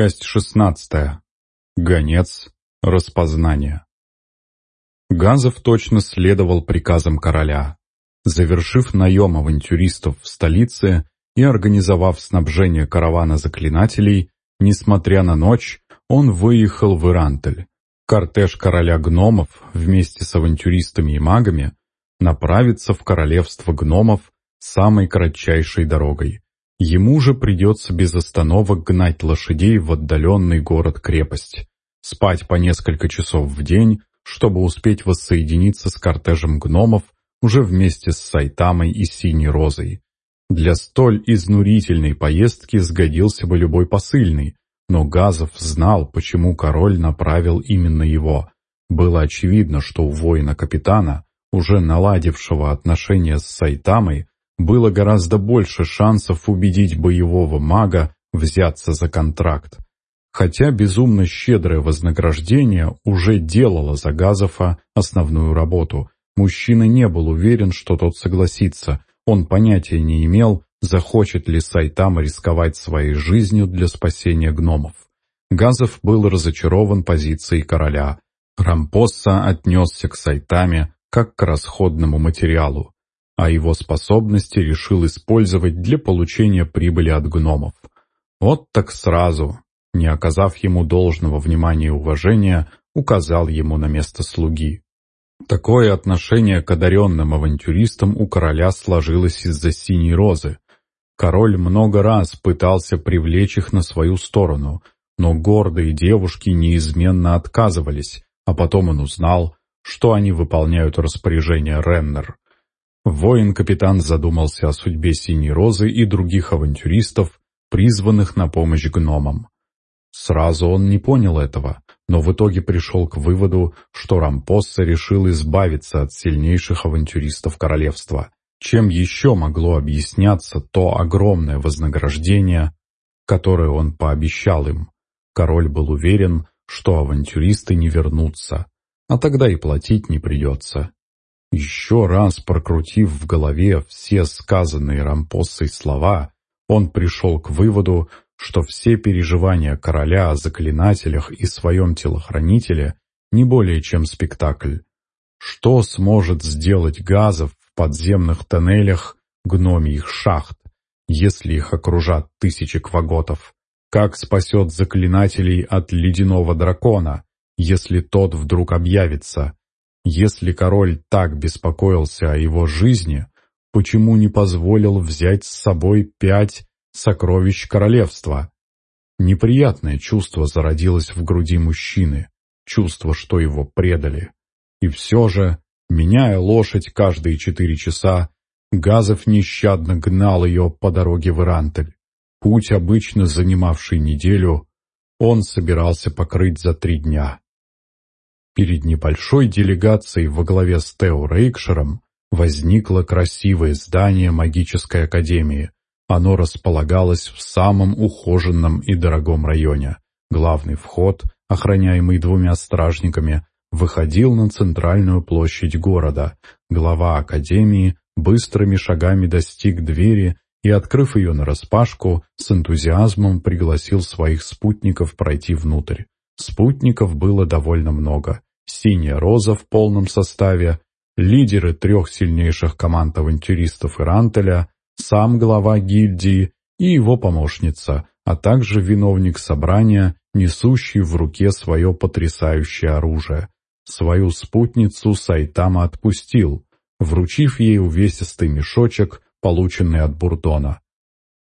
Часть шестнадцатая. Гонец. Распознание. Газов точно следовал приказам короля. Завершив наем авантюристов в столице и организовав снабжение каравана заклинателей, несмотря на ночь, он выехал в Ирантель. Кортеж короля гномов вместе с авантюристами и магами направится в королевство гномов самой кратчайшей дорогой. Ему же придется без остановок гнать лошадей в отдаленный город-крепость, спать по несколько часов в день, чтобы успеть воссоединиться с кортежем гномов уже вместе с Сайтамой и Синей Розой. Для столь изнурительной поездки сгодился бы любой посыльный, но Газов знал, почему король направил именно его. Было очевидно, что у воина-капитана, уже наладившего отношения с Сайтамой, было гораздо больше шансов убедить боевого мага взяться за контракт. Хотя безумно щедрое вознаграждение уже делало за Газофа основную работу, мужчина не был уверен, что тот согласится. Он понятия не имел, захочет ли Сайтама рисковать своей жизнью для спасения гномов. Газов был разочарован позицией короля. Рампосса отнесся к Сайтаме как к расходному материалу а его способности решил использовать для получения прибыли от гномов. Вот так сразу, не оказав ему должного внимания и уважения, указал ему на место слуги. Такое отношение к одаренным авантюристам у короля сложилось из-за синей розы. Король много раз пытался привлечь их на свою сторону, но гордые девушки неизменно отказывались, а потом он узнал, что они выполняют распоряжение Реннер. Воин-капитан задумался о судьбе Синей Розы и других авантюристов, призванных на помощь гномам. Сразу он не понял этого, но в итоге пришел к выводу, что Рампосса решил избавиться от сильнейших авантюристов королевства. Чем еще могло объясняться то огромное вознаграждение, которое он пообещал им? Король был уверен, что авантюристы не вернутся, а тогда и платить не придется. Еще раз прокрутив в голове все сказанные Рампосой слова, он пришел к выводу, что все переживания короля о заклинателях и своем телохранителе не более чем спектакль. Что сможет сделать газов в подземных тоннелях гномьих шахт, если их окружат тысячи кваготов? Как спасет заклинателей от ледяного дракона, если тот вдруг объявится? Если король так беспокоился о его жизни, почему не позволил взять с собой пять сокровищ королевства? Неприятное чувство зародилось в груди мужчины, чувство, что его предали. И все же, меняя лошадь каждые четыре часа, Газов нещадно гнал ее по дороге в Ирантель. Путь, обычно занимавший неделю, он собирался покрыть за три дня. Перед небольшой делегацией во главе с Тео Рейкшером возникло красивое здание магической академии. Оно располагалось в самом ухоженном и дорогом районе. Главный вход, охраняемый двумя стражниками, выходил на центральную площадь города. Глава академии быстрыми шагами достиг двери и, открыв ее нараспашку, с энтузиазмом пригласил своих спутников пройти внутрь. Спутников было довольно много. «Синяя роза» в полном составе, лидеры трех сильнейших команд авантюристов Ирантеля, сам глава гильдии и его помощница, а также виновник собрания, несущий в руке свое потрясающее оружие. Свою спутницу Сайтама отпустил, вручив ей увесистый мешочек, полученный от Бурдона.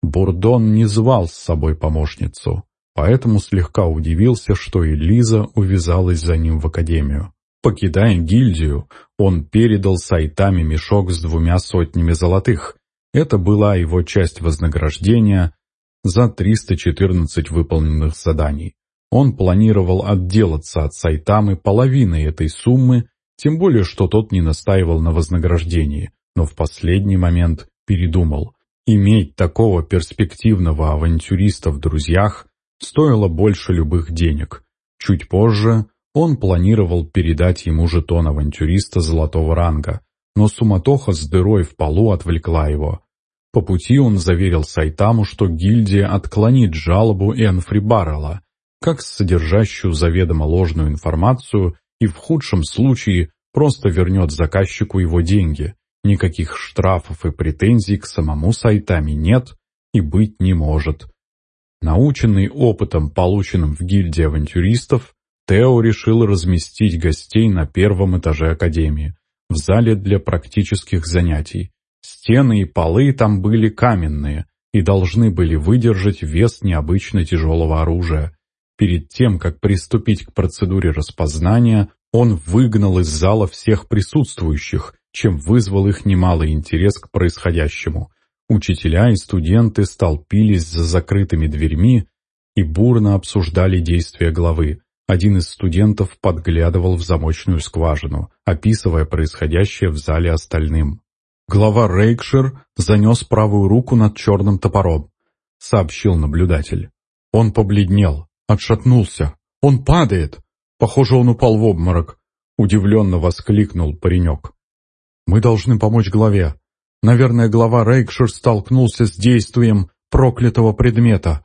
Бурдон не звал с собой помощницу поэтому слегка удивился, что и Лиза увязалась за ним в академию. Покидая гильдию, он передал Сайтами мешок с двумя сотнями золотых. Это была его часть вознаграждения за 314 выполненных заданий. Он планировал отделаться от Сайтамы половиной этой суммы, тем более, что тот не настаивал на вознаграждении, но в последний момент передумал. Иметь такого перспективного авантюриста в друзьях стоило больше любых денег. Чуть позже он планировал передать ему жетон авантюриста золотого ранга, но суматоха с дырой в полу отвлекла его. По пути он заверил Сайтаму, что гильдия отклонит жалобу Энфри Баррелла, как содержащую заведомо ложную информацию и в худшем случае просто вернет заказчику его деньги. Никаких штрафов и претензий к самому Сайтами нет и быть не может. Наученный опытом, полученным в гильдии авантюристов, Тео решил разместить гостей на первом этаже Академии, в зале для практических занятий. Стены и полы там были каменные и должны были выдержать вес необычно тяжелого оружия. Перед тем, как приступить к процедуре распознания, он выгнал из зала всех присутствующих, чем вызвал их немалый интерес к происходящему. Учителя и студенты столпились за закрытыми дверьми и бурно обсуждали действия главы. Один из студентов подглядывал в замочную скважину, описывая происходящее в зале остальным. Глава Рейкшир занес правую руку над черным топором, сообщил наблюдатель. Он побледнел, отшатнулся. «Он падает!» Похоже, он упал в обморок. Удивленно воскликнул паренек. «Мы должны помочь главе. Наверное, глава Рейкшир столкнулся с действием проклятого предмета.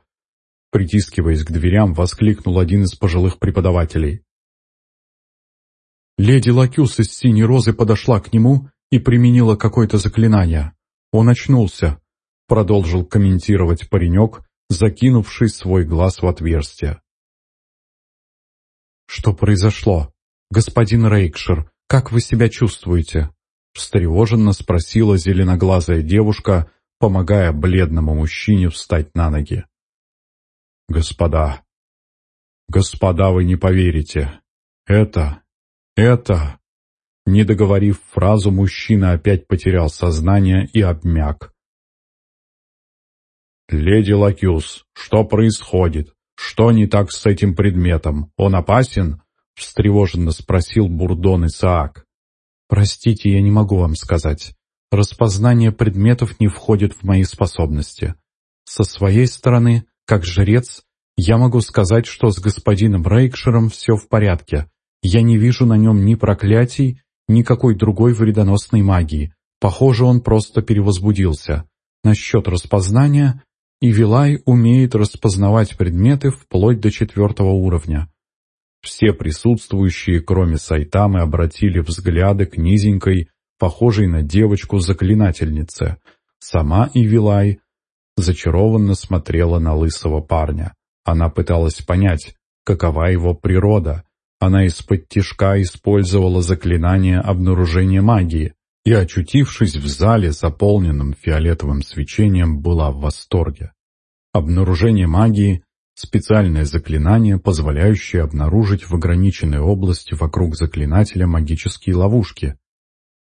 Притискиваясь к дверям, воскликнул один из пожилых преподавателей. Леди Лакюс из синей розы подошла к нему и применила какое-то заклинание. Он очнулся, продолжил комментировать паренек, закинувший свой глаз в отверстие. «Что произошло? Господин Рейкшир, как вы себя чувствуете?» Встревоженно спросила зеленоглазая девушка, помогая бледному мужчине встать на ноги. «Господа, господа, вы не поверите. Это, это...» Не договорив фразу, мужчина опять потерял сознание и обмяк. «Леди Лакюс, что происходит? Что не так с этим предметом? Он опасен?» — встревоженно спросил Бурдон Исаак. «Простите, я не могу вам сказать. Распознание предметов не входит в мои способности. Со своей стороны как жрец, я могу сказать, что с господином Рейкшером все в порядке. Я не вижу на нем ни проклятий, ни какой другой вредоносной магии. Похоже, он просто перевозбудился. Насчет распознания, и Вилай умеет распознавать предметы вплоть до четвертого уровня. Все присутствующие, кроме Сайтамы, обратили взгляды к низенькой, похожей на девочку-заклинательнице. Сама Ивилай зачарованно смотрела на лысого парня. Она пыталась понять, какова его природа. Она из-под тишка использовала заклинание обнаружения магии и, очутившись в зале, заполненном фиолетовым свечением, была в восторге. Обнаружение магии – специальное заклинание, позволяющее обнаружить в ограниченной области вокруг заклинателя магические ловушки.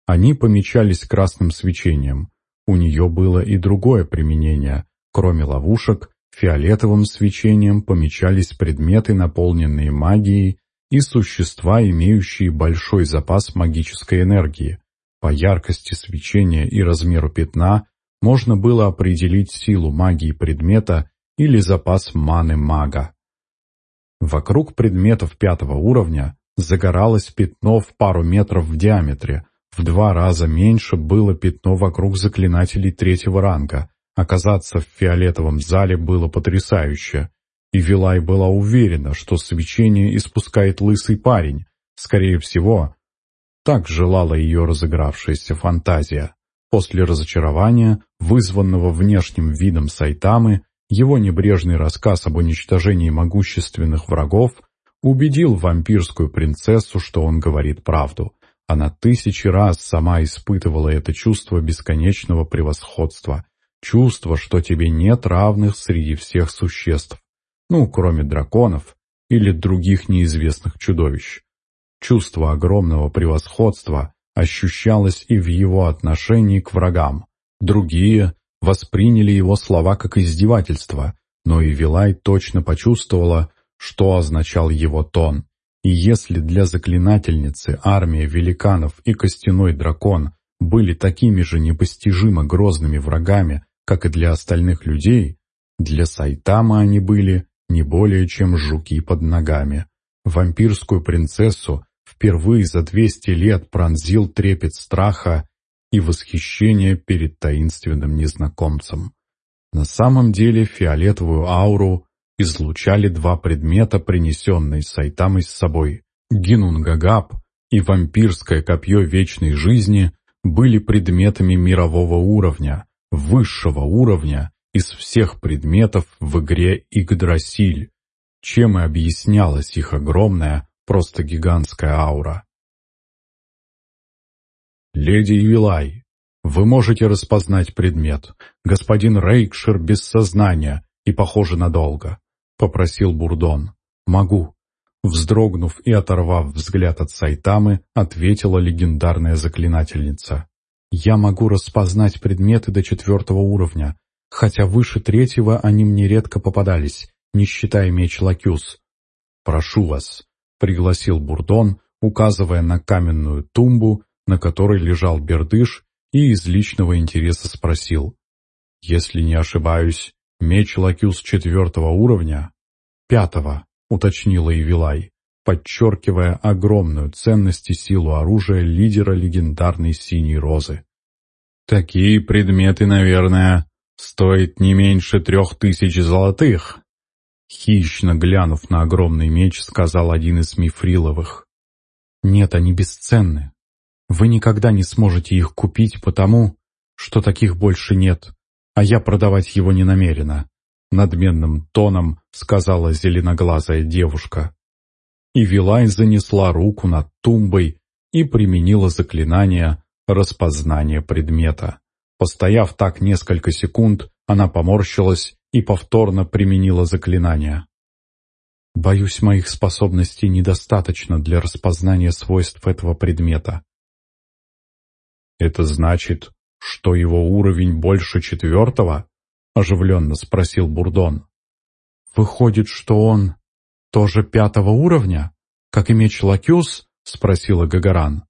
Они помечались красным свечением – у нее было и другое применение. Кроме ловушек, фиолетовым свечением помечались предметы, наполненные магией, и существа, имеющие большой запас магической энергии. По яркости свечения и размеру пятна можно было определить силу магии предмета или запас маны мага. Вокруг предметов пятого уровня загоралось пятно в пару метров в диаметре, в два раза меньше было пятно вокруг заклинателей третьего ранга. Оказаться в фиолетовом зале было потрясающе. И Вилай была уверена, что свечение испускает лысый парень. Скорее всего, так желала ее разыгравшаяся фантазия. После разочарования, вызванного внешним видом Сайтамы, его небрежный рассказ об уничтожении могущественных врагов убедил вампирскую принцессу, что он говорит правду. Она тысячи раз сама испытывала это чувство бесконечного превосходства, чувство, что тебе нет равных среди всех существ, ну, кроме драконов или других неизвестных чудовищ. Чувство огромного превосходства ощущалось и в его отношении к врагам. Другие восприняли его слова как издевательство, но и Вилай точно почувствовала, что означал его тон. И если для заклинательницы армия великанов и костяной дракон были такими же непостижимо грозными врагами, как и для остальных людей, для Сайтама они были не более чем жуки под ногами. Вампирскую принцессу впервые за 200 лет пронзил трепет страха и восхищение перед таинственным незнакомцем. На самом деле фиолетовую ауру излучали два предмета, принесенные Сайтамой с собой. Гинунгагап и вампирское копье вечной жизни были предметами мирового уровня, высшего уровня из всех предметов в игре Игдрасиль, чем и объяснялась их огромная, просто гигантская аура. «Леди Ювилай, вы можете распознать предмет. Господин Рейкшир без сознания и, похоже, надолго», — попросил Бурдон. «Могу». Вздрогнув и оторвав взгляд от Сайтамы, ответила легендарная заклинательница. «Я могу распознать предметы до четвертого уровня, хотя выше третьего они мне редко попадались, не считая меч Лакюс. «Прошу вас», — пригласил Бурдон, указывая на каменную тумбу, на которой лежал бердыш, и из личного интереса спросил. «Если не ошибаюсь, меч Лакюс четвертого уровня?» «Пятого», — уточнила Ивилай, подчеркивая огромную ценность и силу оружия лидера легендарной Синей Розы. «Такие предметы, наверное, стоят не меньше трех тысяч золотых», Хищно глянув на огромный меч, сказал один из мифриловых. «Нет, они бесценны. Вы никогда не сможете их купить потому, что таких больше нет, а я продавать его не намерена», — надменным тоном сказала зеленоглазая девушка. И Вилай занесла руку над тумбой и применила заклинание распознания предмета. Постояв так несколько секунд, она поморщилась и повторно применила заклинание. Боюсь, моих способностей недостаточно для распознания свойств этого предмета. «Это значит, что его уровень больше четвертого?» — оживленно спросил Бурдон. «Выходит, что он тоже пятого уровня, как и меч Лакюс?» — спросила Гагаран.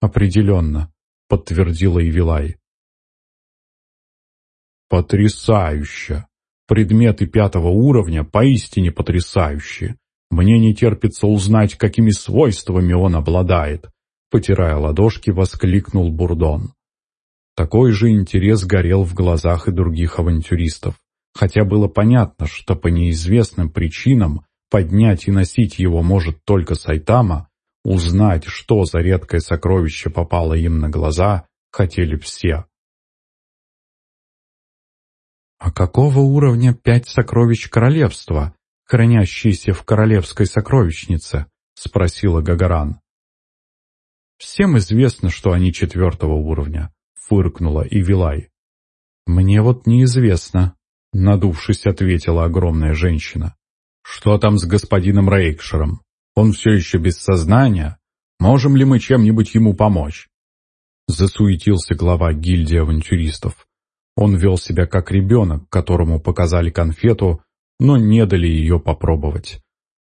«Определенно», — подтвердила Ивилай. «Потрясающе! Предметы пятого уровня поистине потрясающие. Мне не терпится узнать, какими свойствами он обладает», потирая ладошки, воскликнул Бурдон. Такой же интерес горел в глазах и других авантюристов, хотя было понятно, что по неизвестным причинам поднять и носить его может только Сайтама, узнать, что за редкое сокровище попало им на глаза, хотели все. «А какого уровня пять сокровищ королевства, хранящиеся в королевской сокровищнице?» — спросила Гагаран. «Всем известно, что они четвертого уровня», — фыркнула и Вилай. «Мне вот неизвестно», — надувшись, ответила огромная женщина. «Что там с господином Рейкшером? Он все еще без сознания? Можем ли мы чем-нибудь ему помочь?» Засуетился глава гильдии авантюристов. Он вел себя как ребенок, которому показали конфету, но не дали ее попробовать.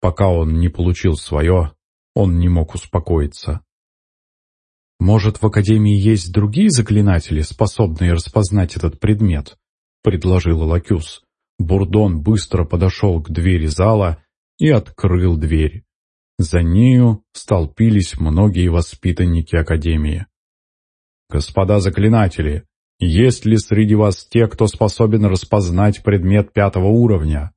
Пока он не получил свое, он не мог успокоиться. «Может, в Академии есть другие заклинатели, способные распознать этот предмет?» — предложил Лакюс. Бурдон быстро подошел к двери зала и открыл дверь. За нею столпились многие воспитанники Академии. «Господа заклинатели, есть ли среди вас те, кто способен распознать предмет пятого уровня?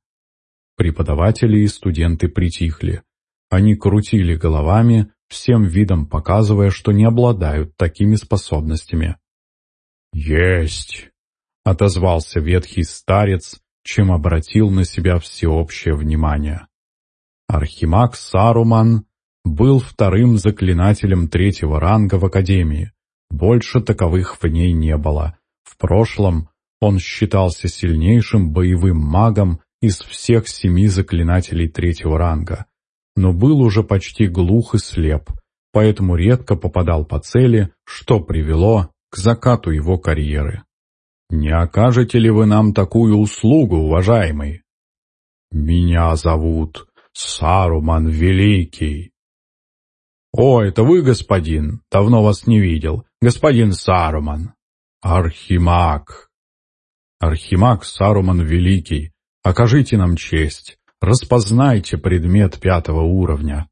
Преподаватели и студенты притихли. Они крутили головами, всем видом показывая, что не обладают такими способностями. «Есть!» — отозвался ветхий старец, чем обратил на себя всеобщее внимание. Архимаг Саруман был вторым заклинателем третьего ранга в Академии. Больше таковых в ней не было. В прошлом он считался сильнейшим боевым магом из всех семи заклинателей третьего ранга, но был уже почти глух и слеп, поэтому редко попадал по цели, что привело к закату его карьеры. «Не окажете ли вы нам такую услугу, уважаемый?» «Меня зовут Саруман Великий», «О, это вы, господин? Давно вас не видел. Господин Саруман». «Архимаг». «Архимаг Саруман Великий, окажите нам честь, распознайте предмет пятого уровня».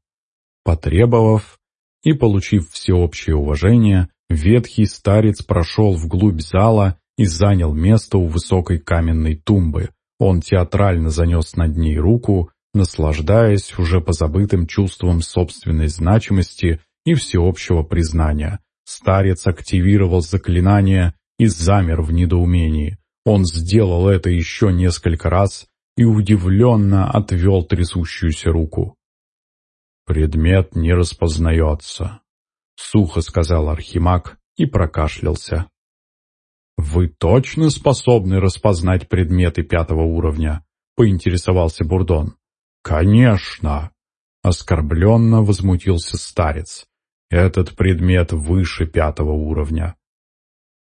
Потребовав и получив всеобщее уважение, Ветхий старец прошел вглубь зала и занял место у высокой каменной тумбы. Он театрально занес над ней руку, наслаждаясь уже позабытым чувством собственной значимости и всеобщего признания. Старец активировал заклинание и замер в недоумении. Он сделал это еще несколько раз и удивленно отвел трясущуюся руку. «Предмет не распознается», — сухо сказал Архимаг и прокашлялся. «Вы точно способны распознать предметы пятого уровня?» — поинтересовался Бурдон. «Конечно!» — оскорбленно возмутился старец. «Этот предмет выше пятого уровня».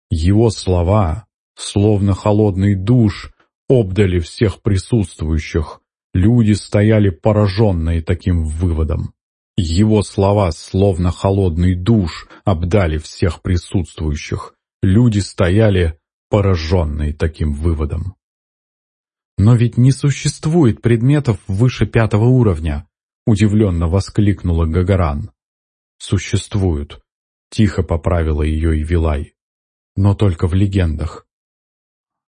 Его слова, словно холодный душ, обдали всех присутствующих. Люди стояли пораженные таким выводом. Его слова, словно холодный душ, обдали всех присутствующих. Люди стояли пораженные таким выводом. «Но ведь не существует предметов выше пятого уровня», — удивленно воскликнула Гагаран. «Существуют», — тихо поправила ее и Вилай. «Но только в легендах».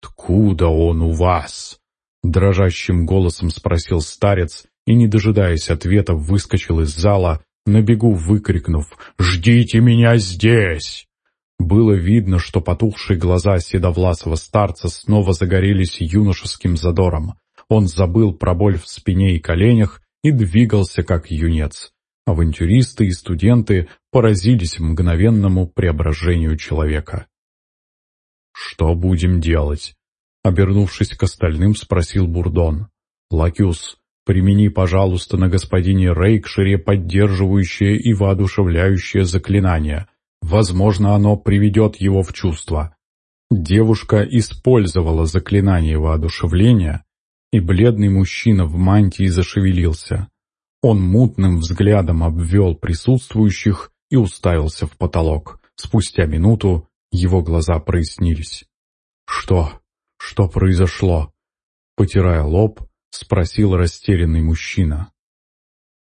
«Откуда он у вас?» — дрожащим голосом спросил старец и, не дожидаясь ответа, выскочил из зала, на бегу выкрикнув «Ждите меня здесь!» Было видно, что потухшие глаза седовласого старца снова загорелись юношеским задором. Он забыл про боль в спине и коленях и двигался как юнец. Авантюристы и студенты поразились мгновенному преображению человека. «Что будем делать?» Обернувшись к остальным, спросил Бурдон. «Лакюс, примени, пожалуйста, на господине Рейкшире поддерживающее и воодушевляющее заклинание. Возможно, оно приведет его в чувство. Девушка использовала заклинание воодушевления, и бледный мужчина в мантии зашевелился. Он мутным взглядом обвел присутствующих и уставился в потолок. Спустя минуту его глаза прояснились. «Что? Что произошло?» Потирая лоб, спросил растерянный мужчина.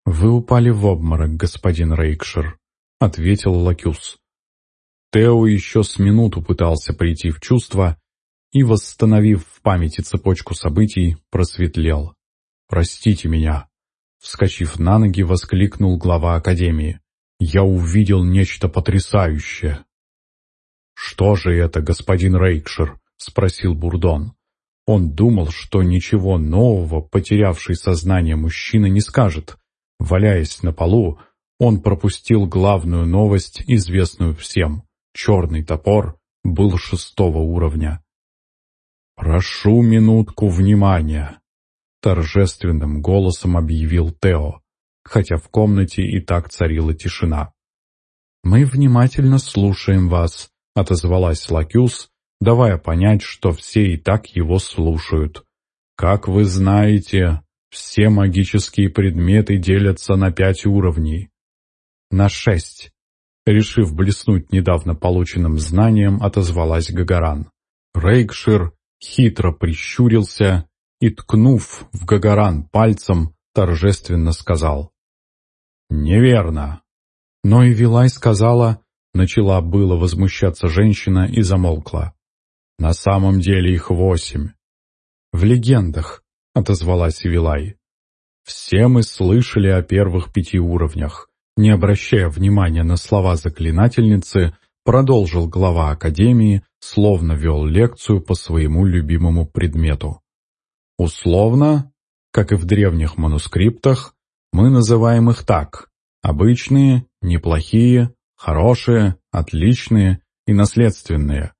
«Вы упали в обморок, господин Рейкшир», — ответил Лакюс. Тео еще с минуту пытался прийти в чувство и, восстановив в памяти цепочку событий, просветлел. «Простите меня!» Вскочив на ноги, воскликнул глава Академии. «Я увидел нечто потрясающее!» «Что же это, господин Рейкшир?» — спросил Бурдон. Он думал, что ничего нового, потерявший сознание мужчина, не скажет. Валяясь на полу, он пропустил главную новость, известную всем. Черный топор был шестого уровня. «Прошу минутку внимания», — торжественным голосом объявил Тео, хотя в комнате и так царила тишина. «Мы внимательно слушаем вас», — отозвалась Лакюс, давая понять, что все и так его слушают. «Как вы знаете, все магические предметы делятся на пять уровней на шесть. Решив блеснуть недавно полученным знанием, отозвалась Гагаран. Рейкшир хитро прищурился и, ткнув в Гагаран пальцем, торжественно сказал. «Неверно». Но и Вилай сказала, начала было возмущаться женщина и замолкла. «На самом деле их восемь». «В легендах», — отозвалась Вилай. «Все мы слышали о первых пяти уровнях. Не обращая внимания на слова заклинательницы, продолжил глава Академии, словно вел лекцию по своему любимому предмету. Условно, как и в древних манускриптах, мы называем их так – обычные, неплохие, хорошие, отличные и наследственные.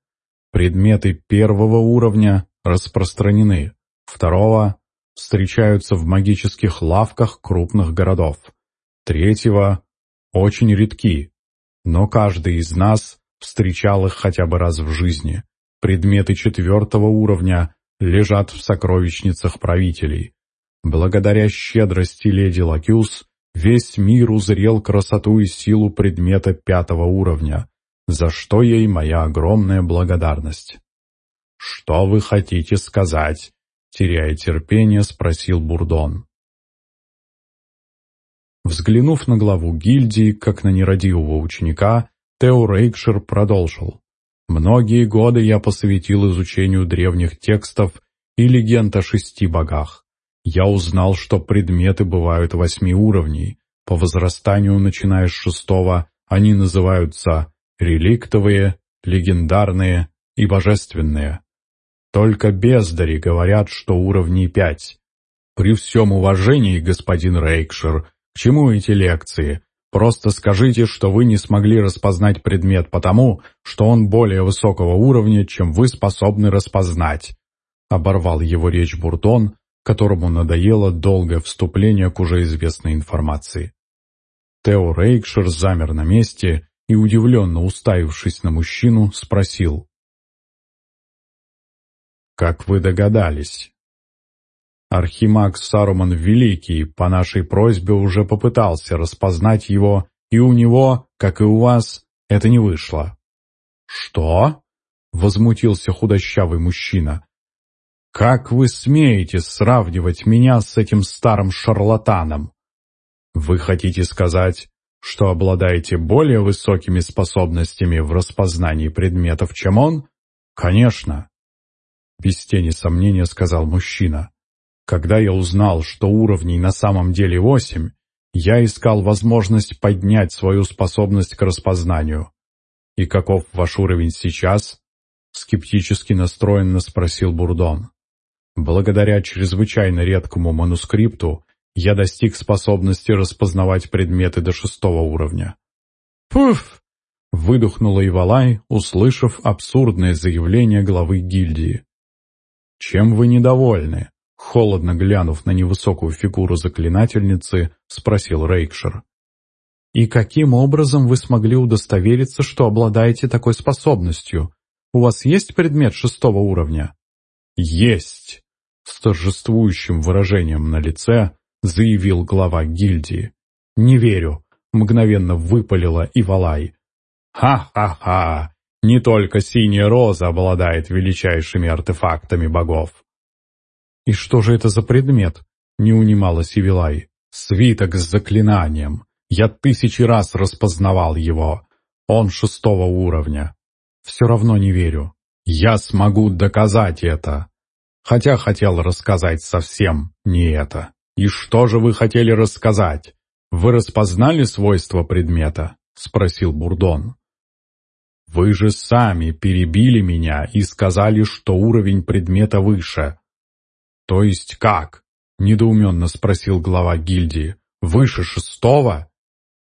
Предметы первого уровня распространены, второго – встречаются в магических лавках крупных городов, третьего очень редки, но каждый из нас встречал их хотя бы раз в жизни. Предметы четвертого уровня лежат в сокровищницах правителей. Благодаря щедрости леди Лакюс весь мир узрел красоту и силу предмета пятого уровня, за что ей моя огромная благодарность. «Что вы хотите сказать?» Теряя терпение, спросил Бурдон. Взглянув на главу гильдии, как на нерадивого ученика, Тео Рейкшир продолжил. «Многие годы я посвятил изучению древних текстов и легенд о шести богах. Я узнал, что предметы бывают восьми уровней. По возрастанию, начиная с шестого, они называются реликтовые, легендарные и божественные. Только бездари говорят, что уровней пять. При всем уважении, господин Рейкшир, к чему эти лекции? Просто скажите, что вы не смогли распознать предмет потому, что он более высокого уровня, чем вы способны распознать. Оборвал его речь Бурдон, которому надоело долгое вступление к уже известной информации. Тео Рейкшир замер на месте и, удивленно уставившись на мужчину, спросил. «Как вы догадались?» Архимаг Саруман Великий по нашей просьбе уже попытался распознать его, и у него, как и у вас, это не вышло. «Что?» — возмутился худощавый мужчина. «Как вы смеете сравнивать меня с этим старым шарлатаном? Вы хотите сказать, что обладаете более высокими способностями в распознании предметов, чем он? Конечно. Без тени сомнения сказал мужчина. Когда я узнал, что уровней на самом деле восемь, я искал возможность поднять свою способность к распознанию. И каков ваш уровень сейчас? Скептически настроенно спросил Бурдон. Благодаря чрезвычайно редкому манускрипту я достиг способности распознавать предметы до шестого уровня. «Пуф!» — выдохнула Ивалай, услышав абсурдное заявление главы гильдии. «Чем вы недовольны?» — холодно глянув на невысокую фигуру заклинательницы, спросил Рейкшир. «И каким образом вы смогли удостовериться, что обладаете такой способностью? У вас есть предмет шестого уровня?» «Есть!» С торжествующим выражением на лице — заявил глава гильдии. «Не верю», — мгновенно выпалила Ивалай. «Ха-ха-ха! Не только синяя роза обладает величайшими артефактами богов». «И что же это за предмет?» — не унималась Ивилай. «Свиток с заклинанием. Я тысячи раз распознавал его. Он шестого уровня. Все равно не верю. Я смогу доказать это. Хотя хотел рассказать совсем не это». «И что же вы хотели рассказать? Вы распознали свойства предмета?» — спросил Бурдон. «Вы же сами перебили меня и сказали, что уровень предмета выше». «То есть как?» — недоуменно спросил глава гильдии. «Выше шестого?»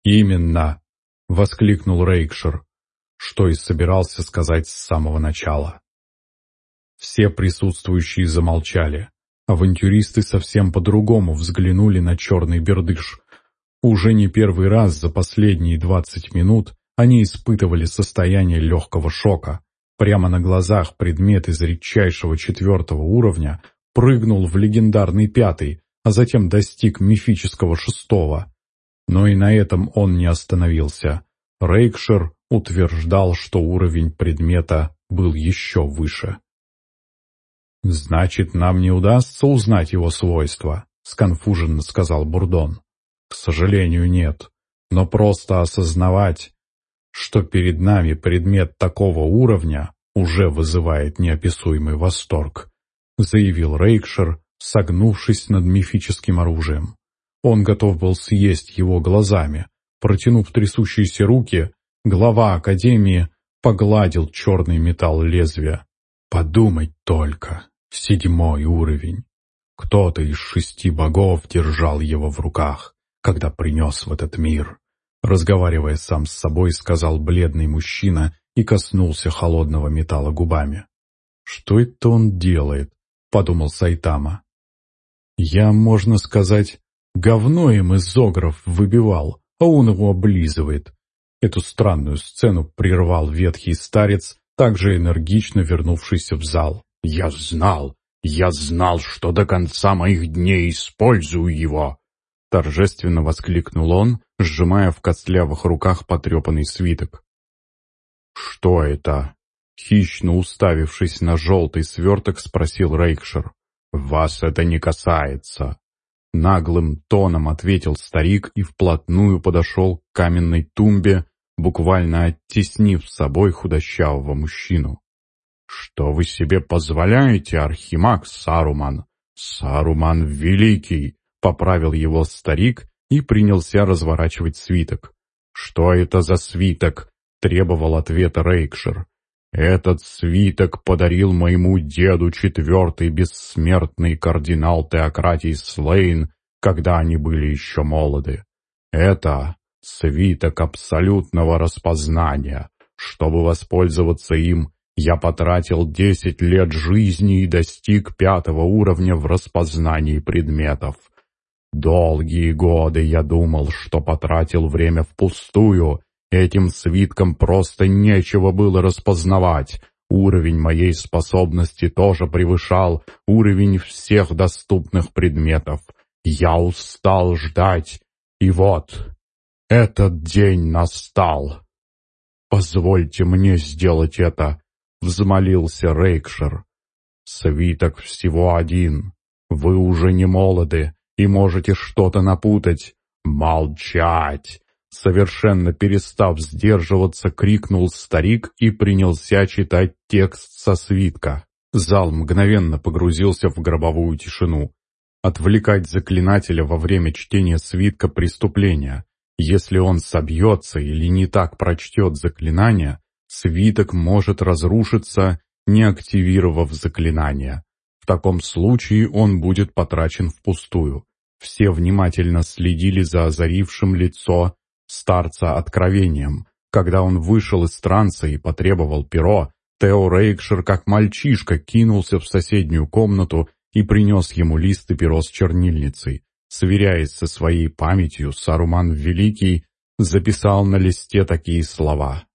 «Именно!» — воскликнул Рейкшир, что и собирался сказать с самого начала. Все присутствующие замолчали. Авантюристы совсем по-другому взглянули на черный бердыш. Уже не первый раз за последние двадцать минут они испытывали состояние легкого шока. Прямо на глазах предмет из редчайшего четвертого уровня прыгнул в легендарный пятый, а затем достиг мифического шестого. Но и на этом он не остановился. Рейкшир утверждал, что уровень предмета был еще выше. «Значит, нам не удастся узнать его свойства», — сконфуженно сказал Бурдон. «К сожалению, нет. Но просто осознавать, что перед нами предмет такого уровня уже вызывает неописуемый восторг», — заявил Рейкшир, согнувшись над мифическим оружием. Он готов был съесть его глазами. Протянув трясущиеся руки, глава Академии погладил черный металл лезвия. «Подумать только!» Седьмой уровень. Кто-то из шести богов держал его в руках, когда принес в этот мир. Разговаривая сам с собой, сказал бледный мужчина и коснулся холодного металла губами. «Что это он делает?» — подумал Сайтама. «Я, можно сказать, говно им из огров выбивал, а он его облизывает». Эту странную сцену прервал ветхий старец, также энергично вернувшийся в зал. «Я знал, я знал, что до конца моих дней использую его!» Торжественно воскликнул он, сжимая в костлявых руках потрепанный свиток. «Что это?» Хищно уставившись на желтый сверток, спросил Рейкшир. «Вас это не касается!» Наглым тоном ответил старик и вплотную подошел к каменной тумбе, буквально оттеснив с собой худощавого мужчину. «Что вы себе позволяете, Архимаг Саруман? Саруман Великий!» — поправил его старик и принялся разворачивать свиток. «Что это за свиток?» — требовал ответа Рейкшир. «Этот свиток подарил моему деду четвертый бессмертный кардинал Теократий Слейн, когда они были еще молоды. Это свиток абсолютного распознания. Чтобы воспользоваться им, я потратил десять лет жизни и достиг пятого уровня в распознании предметов. Долгие годы я думал, что потратил время впустую. Этим свитком просто нечего было распознавать. Уровень моей способности тоже превышал уровень всех доступных предметов. Я устал ждать, и вот, этот день настал. «Позвольте мне сделать это», — взмолился Рейкшир. «Свиток всего один. Вы уже не молоды и можете что-то напутать. Молчать!» Совершенно перестав сдерживаться, крикнул старик и принялся читать текст со свитка. Зал мгновенно погрузился в гробовую тишину. Отвлекать заклинателя во время чтения свитка преступления. Если он собьется или не так прочтет заклинание, свиток может разрушиться, не активировав заклинание. В таком случае он будет потрачен впустую. Все внимательно следили за озарившим лицо старца откровением. Когда он вышел из транса и потребовал перо, Тео Рейкшир, как мальчишка, кинулся в соседнюю комнату и принес ему лист и перо с чернильницей. Сверяясь со своей памятью, Саруман Великий записал на листе такие слова.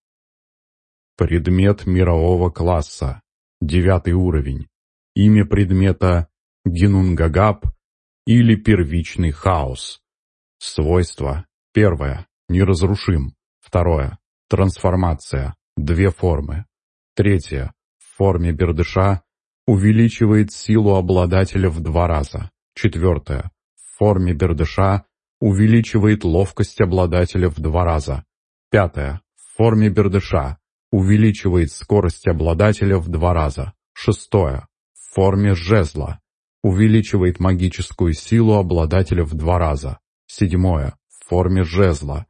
Предмет мирового класса. Девятый уровень. Имя предмета Генунгагап или первичный хаос. Свойства. Первое. Неразрушим. Второе. Трансформация. Две формы. Третье. В форме бердыша увеличивает силу обладателя в два раза. Четвертое форме бердыша увеличивает ловкость обладателя в два раза. Пятое. В форме бердыша увеличивает скорость обладателя в два раза. Шестое. В форме жезла увеличивает магическую силу обладателя в два раза. Седьмое. В форме жезла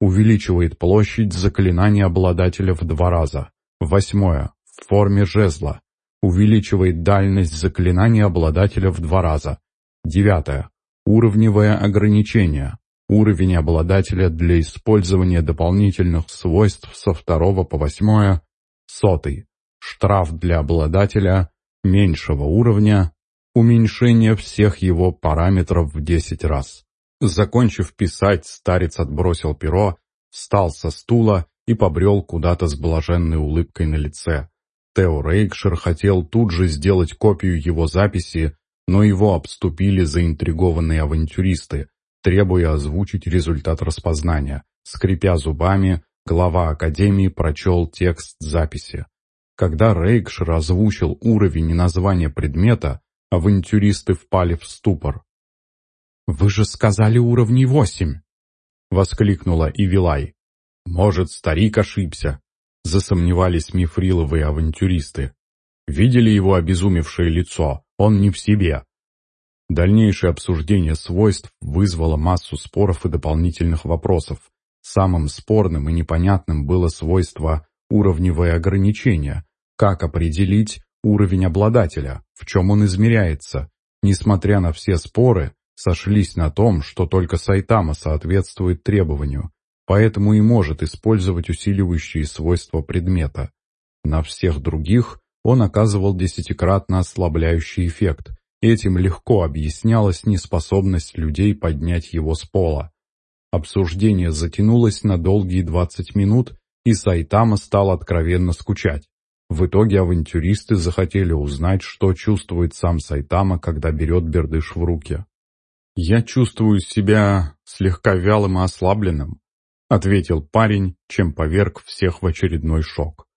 увеличивает площадь заклинания обладателя в два раза. Восьмое. В форме жезла увеличивает дальность заклинания обладателя в два раза. Девятое. Уровневое ограничение. Уровень обладателя для использования дополнительных свойств со второго по восьмое. Сотый. Штраф для обладателя меньшего уровня. Уменьшение всех его параметров в 10 раз. Закончив писать, старец отбросил перо, встал со стула и побрел куда-то с блаженной улыбкой на лице. Тео Рейкшир хотел тут же сделать копию его записи, но его обступили заинтригованные авантюристы, требуя озвучить результат распознания. Скрипя зубами, глава Академии прочел текст записи. Когда Рейкшир озвучил уровень и название предмета, авантюристы впали в ступор. «Вы же сказали уровни восемь!» — воскликнула Ивилай. «Может, старик ошибся?» — засомневались мифриловые авантюристы. Видели его обезумевшее лицо? Он не в себе. Дальнейшее обсуждение свойств вызвало массу споров и дополнительных вопросов. Самым спорным и непонятным было свойство уровневое ограничение. Как определить уровень обладателя? В чем он измеряется? Несмотря на все споры, сошлись на том, что только Сайтама соответствует требованию, поэтому и может использовать усиливающие свойства предмета. На всех других он оказывал десятикратно ослабляющий эффект. Этим легко объяснялась неспособность людей поднять его с пола. Обсуждение затянулось на долгие 20 минут, и Сайтама стал откровенно скучать. В итоге авантюристы захотели узнать, что чувствует сам Сайтама, когда берет бердыш в руки. «Я чувствую себя слегка вялым и ослабленным», — ответил парень, чем поверг всех в очередной шок.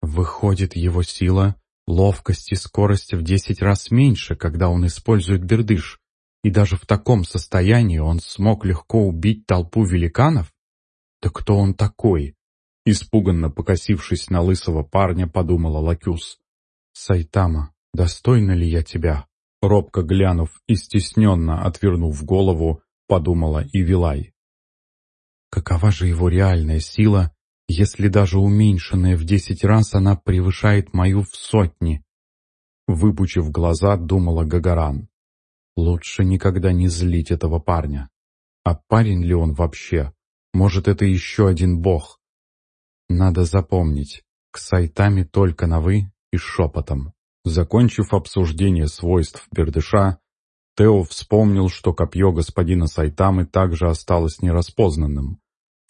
Выходит, его сила, ловкость и скорость в десять раз меньше, когда он использует бердыш. И даже в таком состоянии он смог легко убить толпу великанов? «Да кто он такой?» Испуганно покосившись на лысого парня, подумала Лакюс. «Сайтама, достойна ли я тебя?» Робко глянув и стесненно отвернув голову, подумала и. Какова же его реальная сила, если даже уменьшенная в десять раз она превышает мою в сотни? Выпучив глаза, думала Гагаран. Лучше никогда не злить этого парня. А парень ли он вообще? Может, это еще один бог? Надо запомнить, к сайтами только на «вы» и шепотом. Закончив обсуждение свойств бердыша, Тео вспомнил, что копье господина Сайтамы также осталось нераспознанным.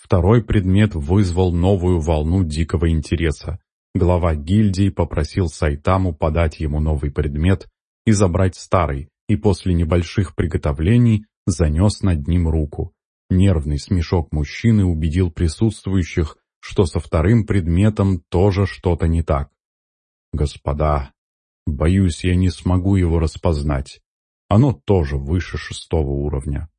Второй предмет вызвал новую волну дикого интереса. Глава гильдии попросил Сайтаму подать ему новый предмет и забрать старый, и после небольших приготовлений занес над ним руку. Нервный смешок мужчины убедил присутствующих, что со вторым предметом тоже что-то не так. «Господа, боюсь, я не смогу его распознать. Оно тоже выше шестого уровня.